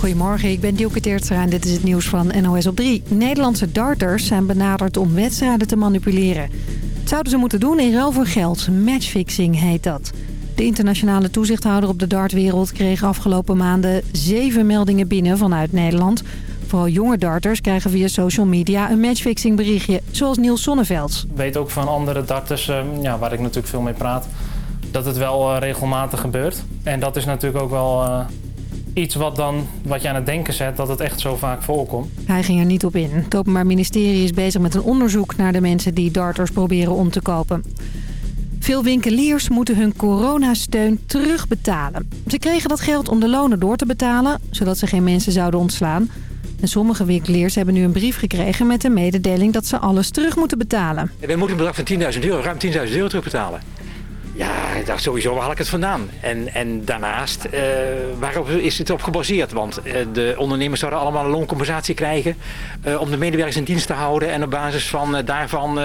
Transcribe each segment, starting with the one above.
Goedemorgen, ik ben Dielke Teertstra en dit is het nieuws van NOS op 3. Nederlandse darters zijn benaderd om wedstrijden te manipuleren. Het zouden ze moeten doen in ruil voor geld. Matchfixing heet dat. De internationale toezichthouder op de dartwereld kreeg afgelopen maanden zeven meldingen binnen vanuit Nederland. Vooral jonge darters krijgen via social media een matchfixing berichtje, zoals Niels Sonneveld. Ik weet ook van andere darters, eh, ja, waar ik natuurlijk veel mee praat, dat het wel eh, regelmatig gebeurt. En dat is natuurlijk ook wel eh, iets wat, dan, wat je aan het denken zet, dat het echt zo vaak voorkomt. Hij ging er niet op in. Het Openbaar Ministerie is bezig met een onderzoek naar de mensen die darters proberen om te kopen. Veel winkeliers moeten hun coronasteun terugbetalen. Ze kregen dat geld om de lonen door te betalen, zodat ze geen mensen zouden ontslaan. En sommige winkeliers hebben nu een brief gekregen met de mededeling dat ze alles terug moeten betalen. We moeten een bedrag van 10.000 euro, ruim 10.000 euro terugbetalen. Ja, ik dacht sowieso, waar haal ik het vandaan? En, en daarnaast, uh, waarop is het op gebaseerd? Want uh, de ondernemers zouden allemaal een looncompensatie krijgen... Uh, om de medewerkers in dienst te houden en op basis van daarvan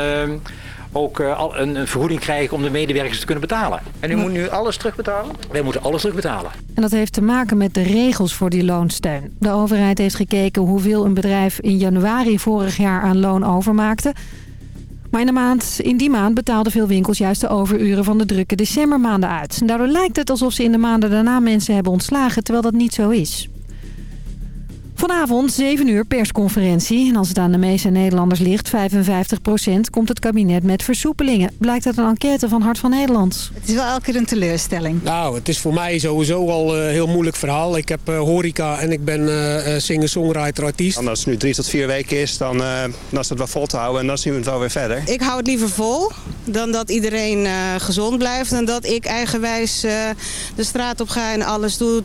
ook een, een, vergoeding krijgen om de medewerkers te kunnen betalen. En u moet nu alles terugbetalen? Wij moeten alles terugbetalen. En dat heeft te maken met de regels voor die loonsteun. De overheid heeft gekeken hoeveel een bedrijf in januari vorig jaar aan loon overmaakte... Maar in, de maand, in die maand betaalden veel winkels juist de overuren van de drukke decembermaanden uit. En daardoor lijkt het alsof ze in de maanden daarna mensen hebben ontslagen, terwijl dat niet zo is. Vanavond 7 uur persconferentie. En als het aan de meeste Nederlanders ligt, 55% komt het kabinet met versoepelingen. Blijkt uit een enquête van Hart van Nederland. Het is wel elke keer een teleurstelling. Nou, het is voor mij sowieso al een heel moeilijk verhaal. Ik heb uh, horeca en ik ben uh, singer-songwriter, artiest. En als het nu drie tot vier weken is, dan, uh, dan is het wel vol te houden en dan zien we het wel weer verder. Ik hou het liever vol dan dat iedereen gezond blijft. En dat ik eigenwijs de straat op ga en alles doet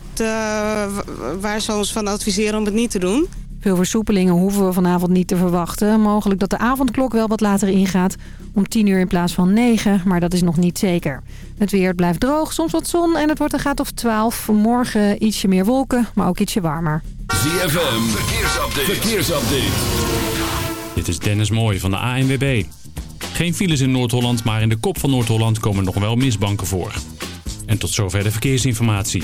waar ze ons van adviseren om het niet te doen. Veel versoepelingen hoeven we vanavond niet te verwachten. Mogelijk dat de avondklok wel wat later ingaat. Om 10 uur in plaats van 9, maar dat is nog niet zeker. Het weer blijft droog, soms wat zon en het wordt een graad of 12. Morgen ietsje meer wolken, maar ook ietsje warmer. ZFM, verkeersupdate. verkeersupdate. Dit is Dennis Mooij van de ANWB. Geen files in Noord-Holland, maar in de kop van Noord-Holland komen nog wel misbanken voor. En tot zover de verkeersinformatie.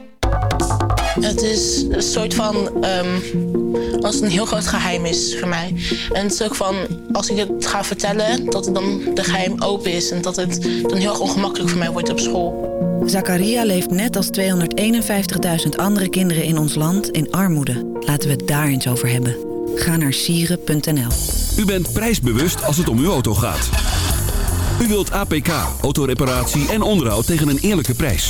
Het is een soort van... Um, als het een heel groot geheim is voor mij. En het is ook van, als ik het ga vertellen... dat het dan de geheim open is. En dat het dan heel erg ongemakkelijk voor mij wordt op school. Zakaria leeft net als 251.000 andere kinderen in ons land in armoede. Laten we het daar eens over hebben. Ga naar sieren.nl. U bent prijsbewust als het om uw auto gaat. U wilt APK, autoreparatie en onderhoud tegen een eerlijke prijs.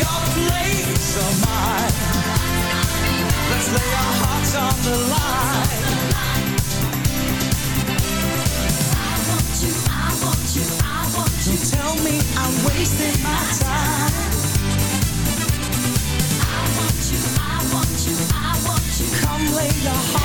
your place oh or mine. Let's lay our hearts on the line. I want you, I want you, I want you. Tell me I'm wasting my time. I want you, I want you, I want you. Come lay your heart.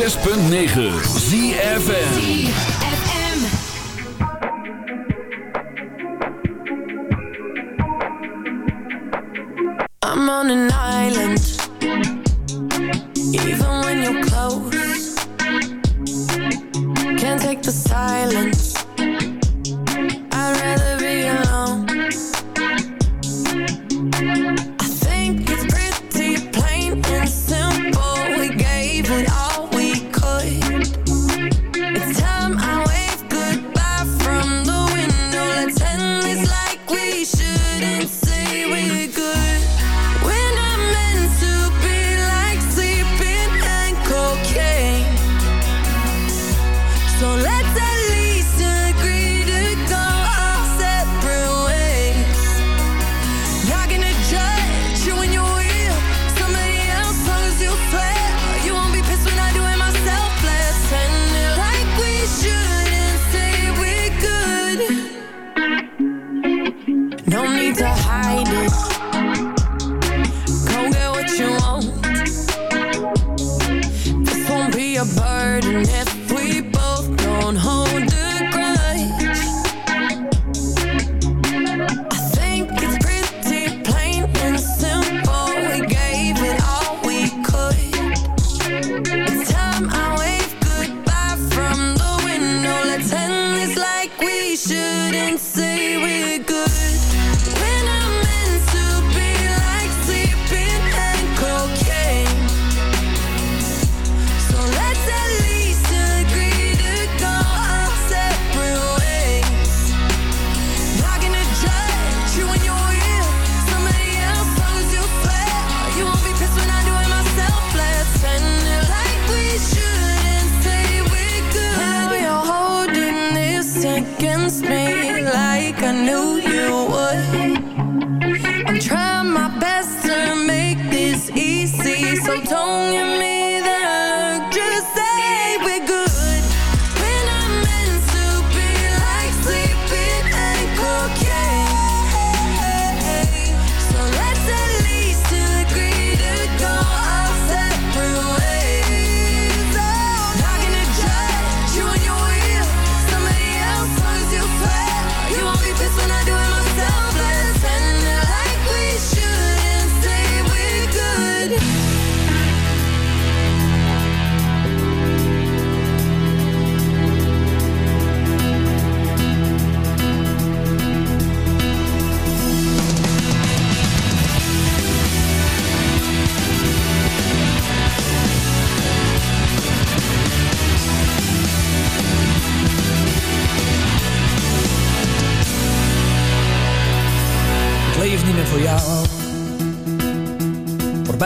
6.9.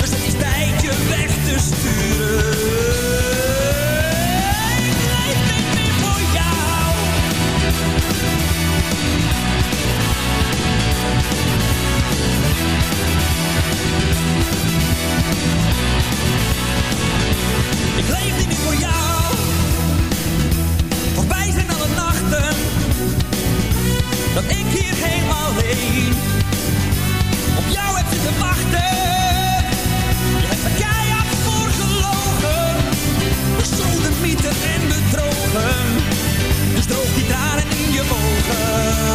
dus het is tijd je weg te sturen. Ik leef niet meer voor jou. Voorbij zijn alle nachten. Dat ik hier helemaal alleen. Jou heb zitten wachten. Je hebt me keihard voor gelogen. Bestolen, mythen en bedrogen. Dus droog die tranen in je ogen.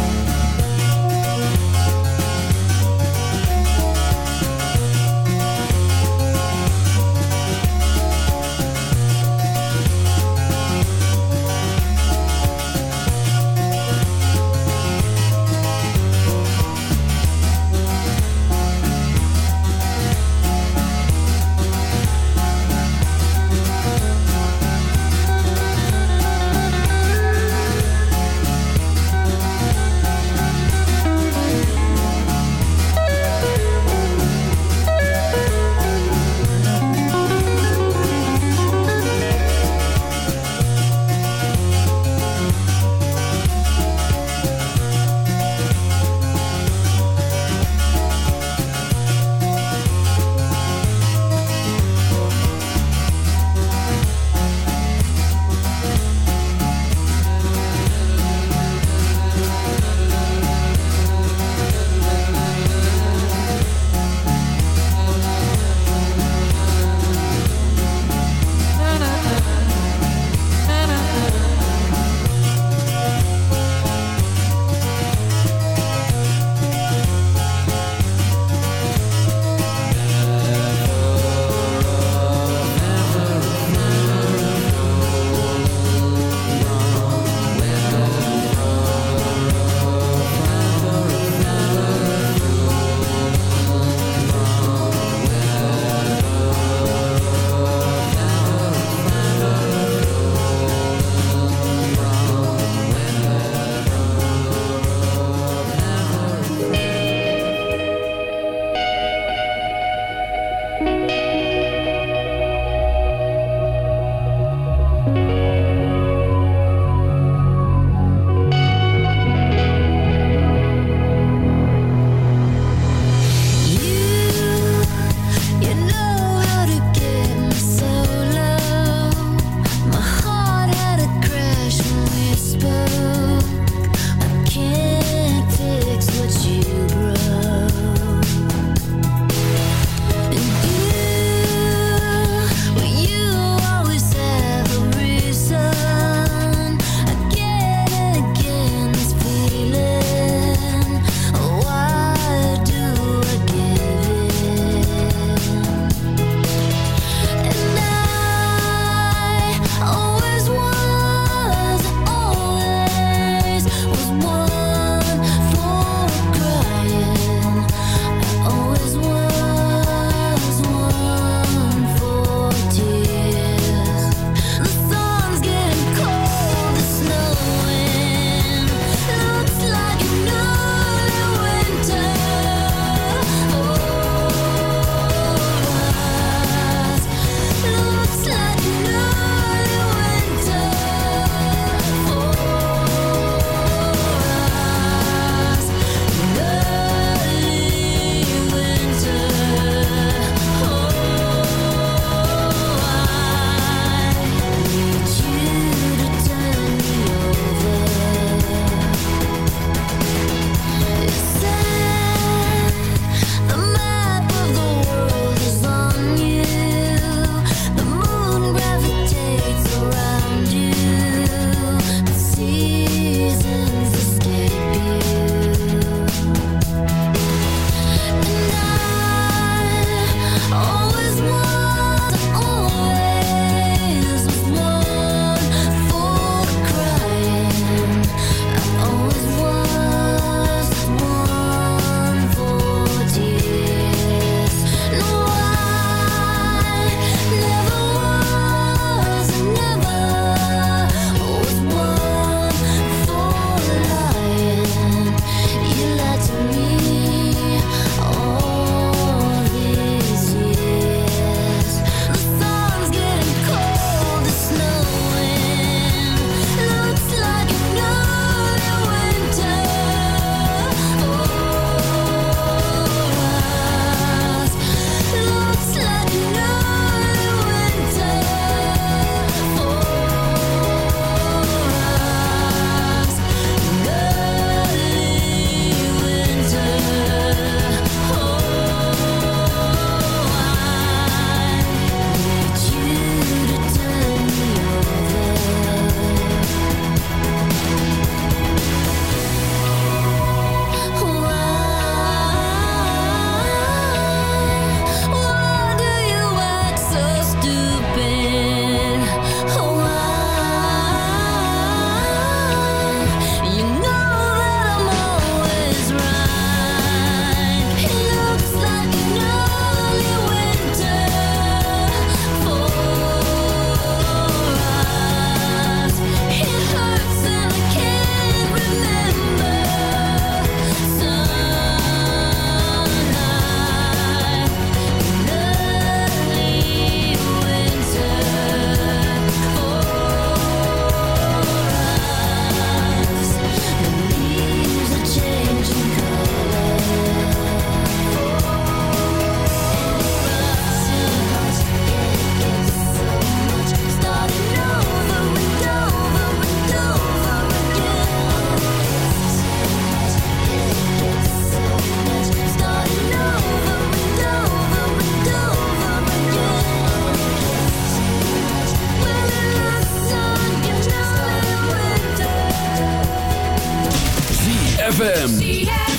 ZFM.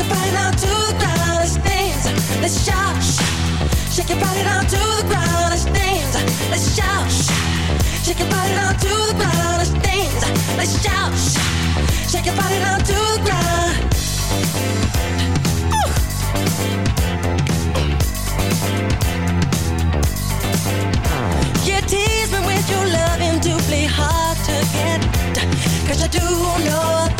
Shake your body down to the ground. Let's shout. Shake your body down to the ground. Let's shout. Shake your body down to the ground. You tease me with your loving, hard to I do know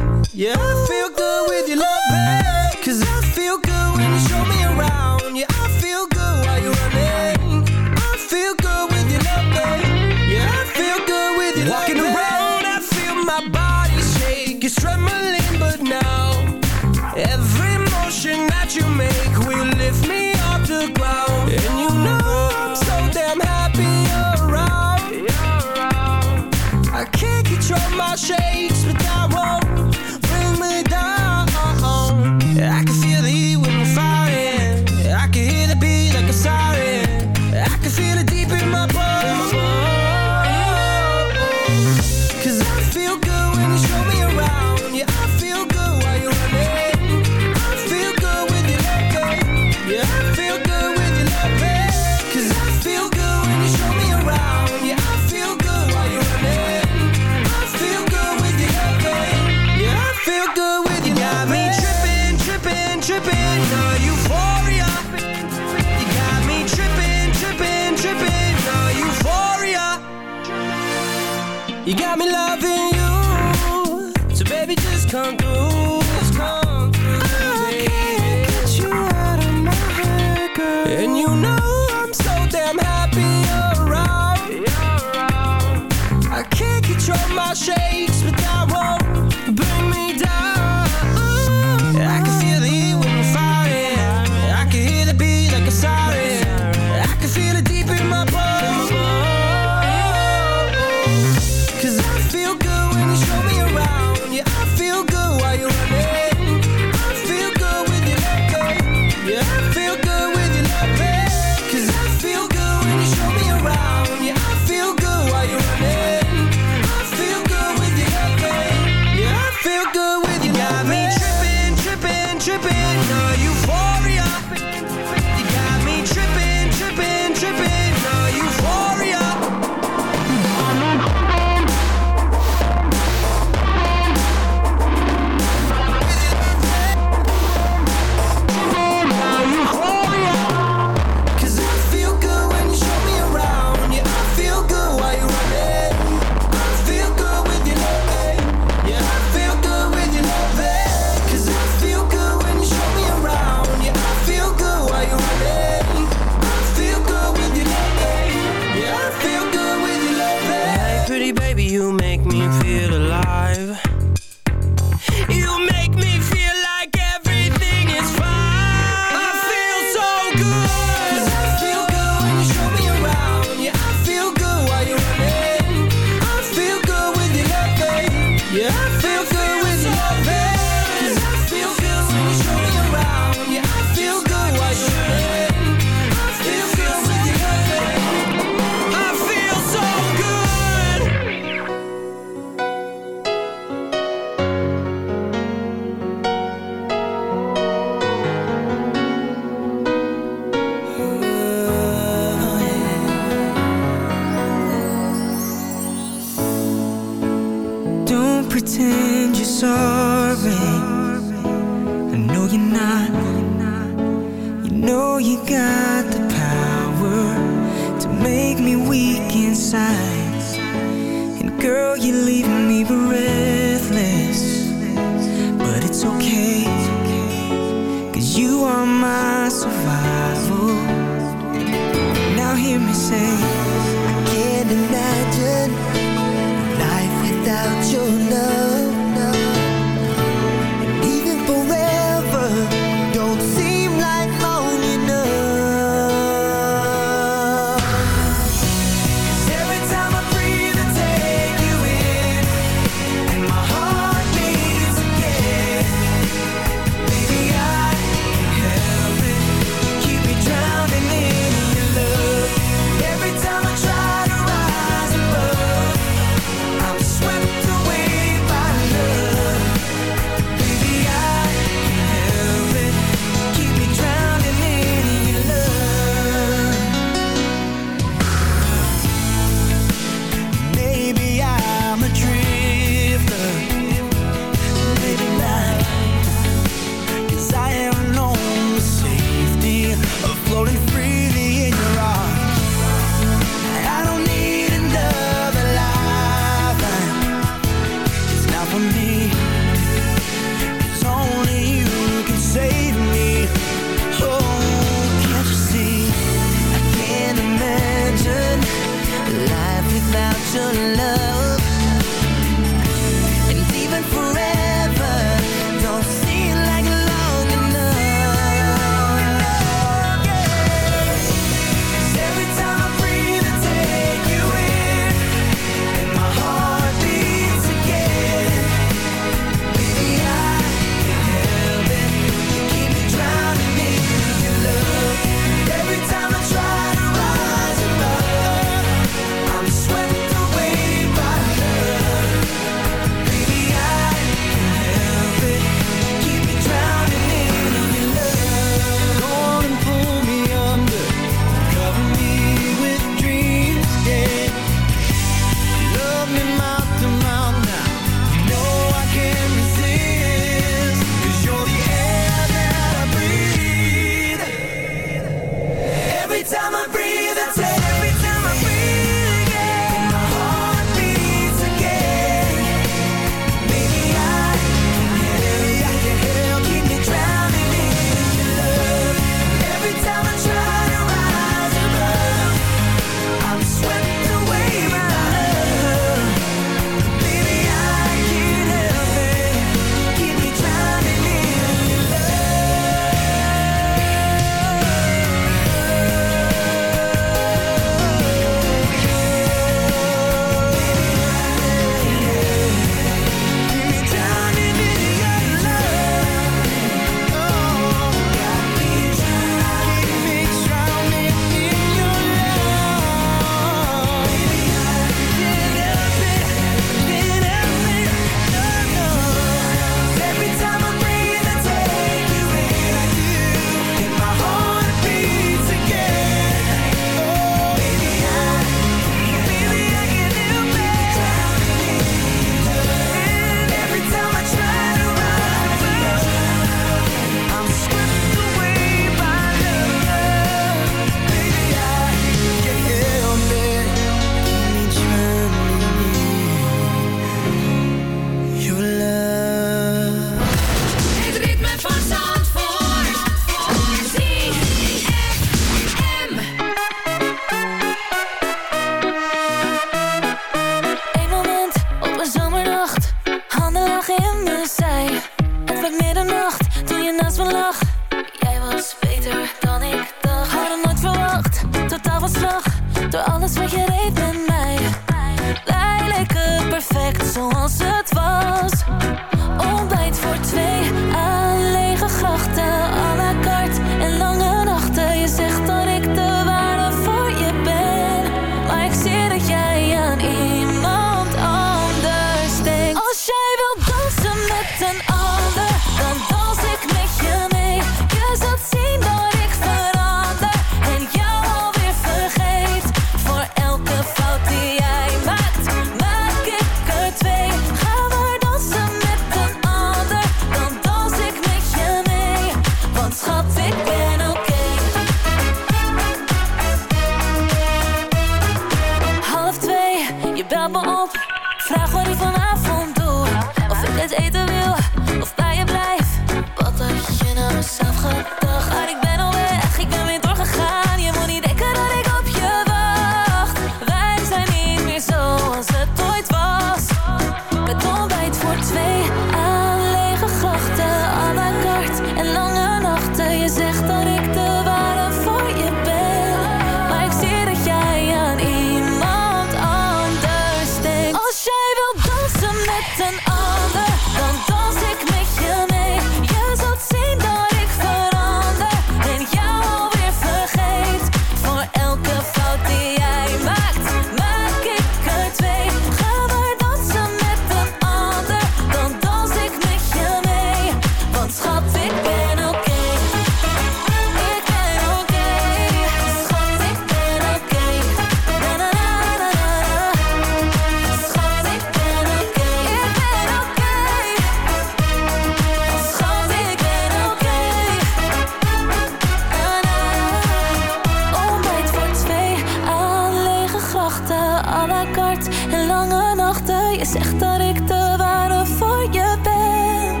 en lange nachten. Je zegt dat ik de ware voor je ben.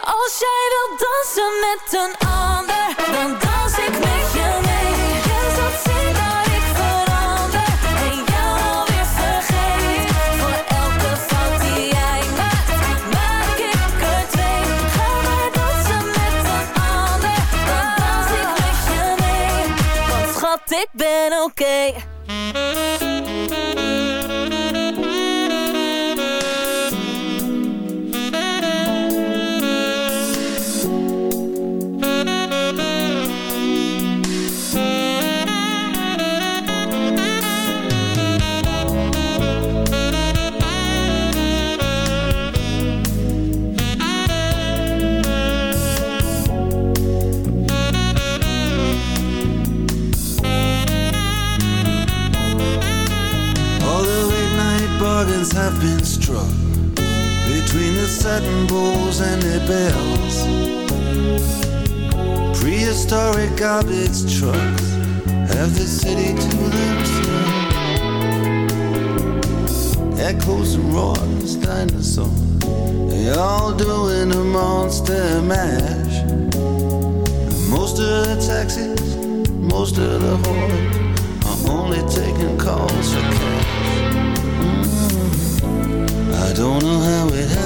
Als jij wilt dansen met een ander, dan dans ik met je mee. Je zult zien dat ik verander en jou alweer vergeet. Voor elke fout die jij maakt, maak ik er twee. Ga maar dansen met een ander, dan dans ik met je mee. Want schat, ik ben oké. and their bells Prehistoric garbage trucks Have the city to themselves. Echoes and roars, dinosaurs They all doing a monster mash. Most of the taxis, most of the whores Are only taking calls for cash. Mm -hmm. I don't know how it happened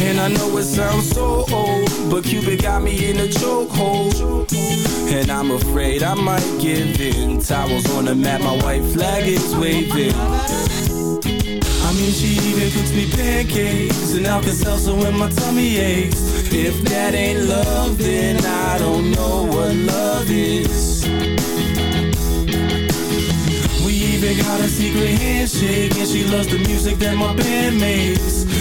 And I know it sounds so old, but Cupid got me in a chokehold. And I'm afraid I might give in. Towels on the mat, my white flag is waving. I mean, she even cooks me pancakes and Alka-Seltzer when my tummy aches. If that ain't love, then I don't know what love is. We even got a secret handshake, and she loves the music that my band makes.